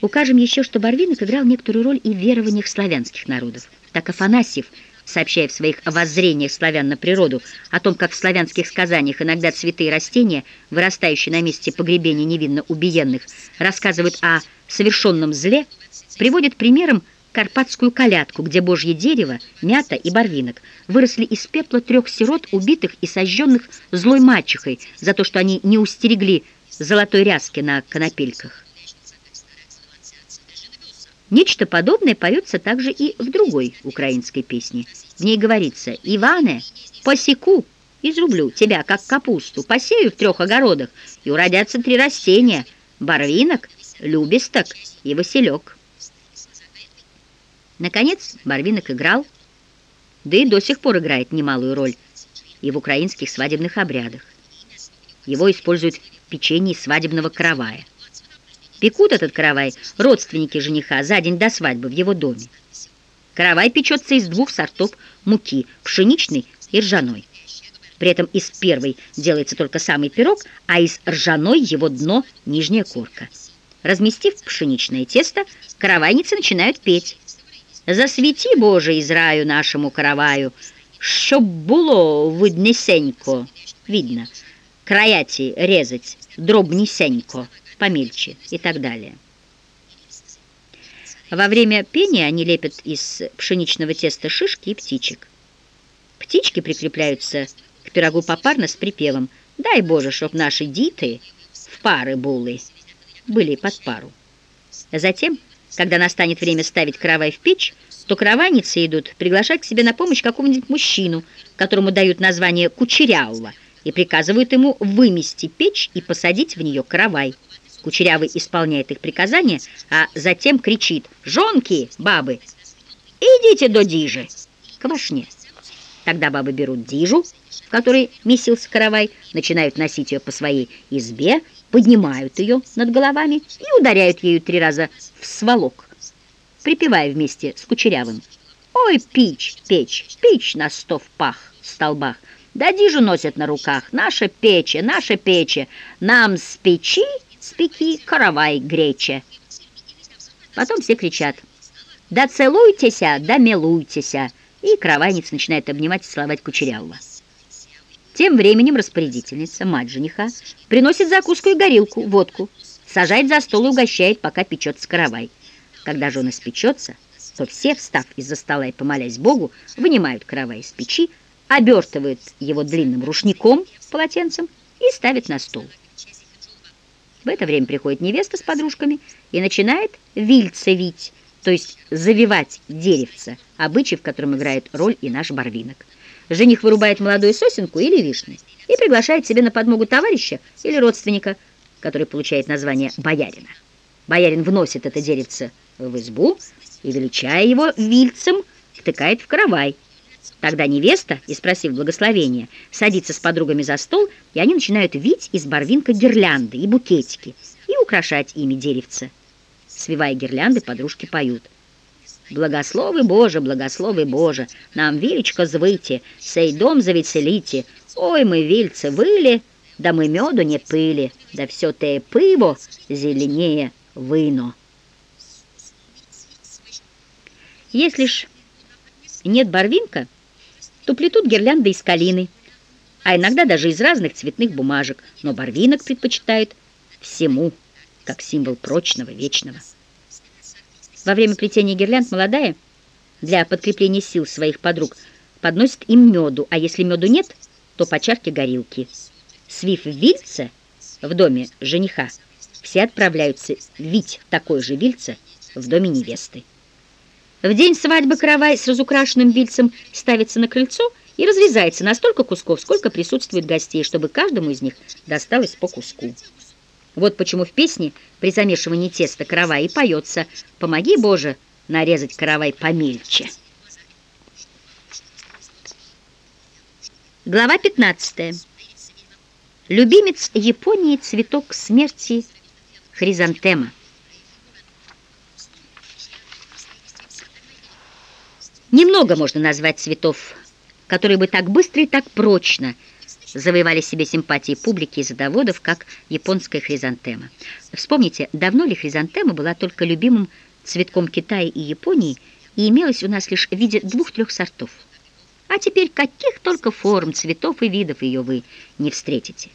Укажем еще, что Барвинок играл некоторую роль и в верованиях славянских народов. Так Афанасьев, сообщая в своих воззрениях славян на природу о том, как в славянских сказаниях иногда цветы и растения, вырастающие на месте погребения невинно убиенных, рассказывают о совершенном зле, приводит примером карпатскую колядку, где божье дерево, мята и барвинок выросли из пепла трех сирот, убитых и сожженных злой мачехой за то, что они не устерегли золотой ряски на конопельках. Нечто подобное поется также и в другой украинской песне. В ней говорится «Иване, посеку, изрублю тебя, как капусту, посею в трех огородах, и уродятся три растения – барвинок, любисток и василек». Наконец, Барвинок играл, да и до сих пор играет немалую роль и в украинских свадебных обрядах. Его используют в печенье свадебного каравая. Пекут этот каравай родственники жениха за день до свадьбы в его доме. Каравай печется из двух сортов муки – пшеничной и ржаной. При этом из первой делается только самый пирог, а из ржаной его дно – нижняя корка. Разместив пшеничное тесто, каравайницы начинают петь. Засвіті, Боже, із раю нашому караваю, щоб було виднесенько, видно, краяти резать дробнесенько, помельче и так далее. Во время пения они лепят из пшеничного теста шишки и птичек. Птички прикрепляются к пирогу попарно с припевом «Дай Боже, чтоб наши диты в пары булы были под пару». Затем когда настанет время ставить каравай в печь, то каравайницы идут приглашать к себе на помощь какого-нибудь мужчину, которому дают название Кучерявого, и приказывают ему вымести печь и посадить в нее каравай. Кучерявый исполняет их приказания, а затем кричит «Жонки, бабы, идите до дижи, к вошне». Тогда бабы берут дижу, в которой месился каравай, начинают носить ее по своей избе, поднимают ее над головами и ударяют ею три раза в сволок, припевая вместе с Кучерявым. «Ой, пич, печь, пич на сто в пах, столбах, да дижу носят на руках, наша пече, наша пече, нам с печи спеки каравай грече». Потом все кричат «Да целуйтеся, да милуйтеся!» И каравайница начинает обнимать и целовать Кучерявого. Тем временем распорядительница, мать жениха, приносит закуску и горилку, водку, сажает за стол и угощает, пока печется каравай. Когда же он испечется, то все, встав из-за стола и помолясь Богу, вынимают каравай из печи, обертывают его длинным рушником, полотенцем и ставят на стол. В это время приходит невеста с подружками и начинает вильцевить, то есть завивать деревце, обычай, в котором играет роль и наш барвинок. Жених вырубает молодую сосенку или вишню и приглашает себе на подмогу товарища или родственника, который получает название боярина. Боярин вносит это деревце в избу и, величая его вильцем, втыкает в каравай. Тогда невеста, и спросив благословения, садится с подругами за стол, и они начинают вить из барвинка гирлянды и букетики и украшать ими деревце. Свивая гирлянды, подружки поют – Благослови Боже, благослови Боже, нам вилечко звыйте, сей дом завеселите. Ой, мы вильцы выли, да мы меду не пыли, да все те пиво зеленее вино. Если ж нет барвинка, то плетут гирлянды из калины, а иногда даже из разных цветных бумажек, но барвинок предпочитают всему, как символ прочного, вечного. Во время плетения гирлянд молодая, для подкрепления сил своих подруг, подносит им меду, а если меду нет, то по чарке горилки. Свив вильце в доме жениха, все отправляются вить такое же вильце в доме невесты. В день свадьбы каравай с разукрашенным вильцем ставится на крыльцо и разрезается на столько кусков, сколько присутствует гостей, чтобы каждому из них досталось по куску. Вот почему в песне при замешивании теста каравай и поется «Помоги, Боже, нарезать каравай помельче». Глава 15. Любимец Японии цветок смерти хризантема. Немного можно назвать цветов, которые бы так быстро и так прочно завоевали себе симпатии публики и задоводов, как японская хризантема. Вспомните, давно ли хризантема была только любимым цветком Китая и Японии и имелась у нас лишь в виде двух-трех сортов. А теперь каких только форм, цветов и видов ее вы не встретите.